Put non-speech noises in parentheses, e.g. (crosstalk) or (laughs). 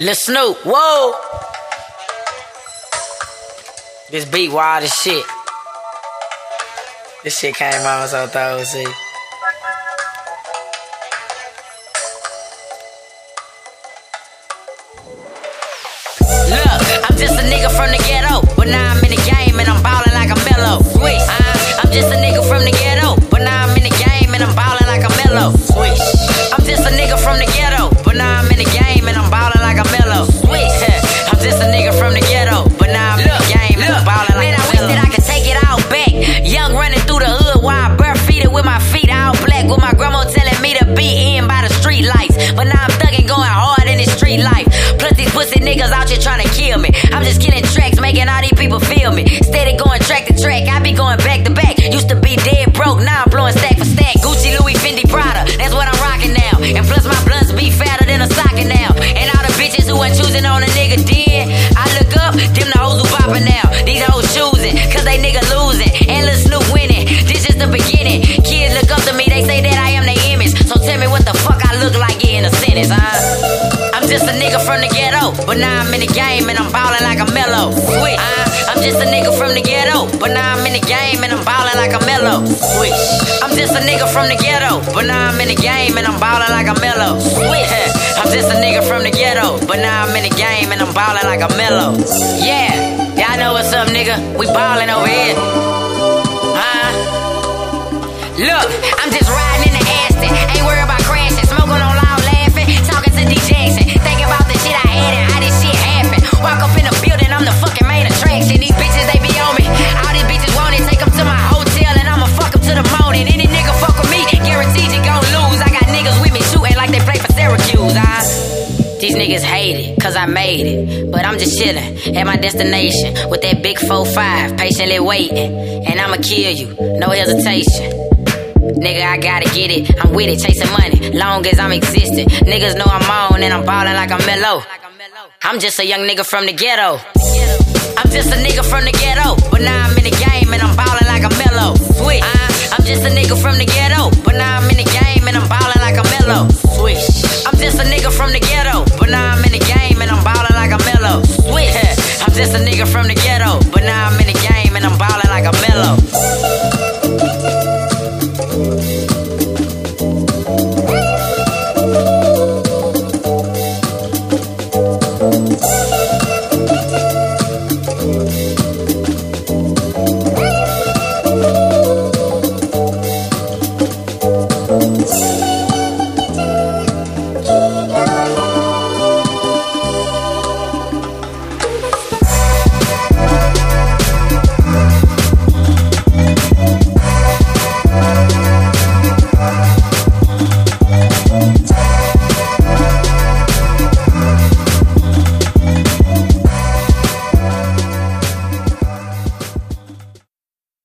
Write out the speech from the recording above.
Lil Snoop, whoa. This beat wild as shit. This shit came out so thorough, see. Look, I'm just a nigga from the ghetto, but now I'm in the game and I'm ballin' like a Melo. Swish. Uh, I'm just a nigga I'm just a nigga from the ghetto, but now I'm in the game and I'm ballin' like a Melo. Switch. Uh, I'm just a nigga from the ghetto, but now I'm in the game and I'm ballin' like a Melo. Switch. I'm just a nigga from the ghetto, but now I'm in the game and I'm ballin' like a Melo. Switch. (laughs) I'm just a nigga from the ghetto, but now I'm in the game and I'm ballin' like a Melo. Yeah, y'all know what's up, nigga. We ballin' over here. Huh? Look, I'm just riding in the Aston, These niggas hate it, cause I made it. But I'm just chillin' at my destination with that big 4-5, patiently waiting. And I'ma kill you, no hesitation. Nigga, I gotta get it. I'm with it, chasing money, long as I'm existing. Niggas know I'm on and I'm ballin' like I'm Melo. I'm just a young nigga from the ghetto. I'm just a nigga from the ghetto, but now I'm in the game and I'm ballin' like a Melo. Switch. Uh, I'm just a nigga from the ghetto, but now I'm in the game and I'm ballin' like a Melo. Switch. I'm just a nigga from the ghetto, now I'm in the game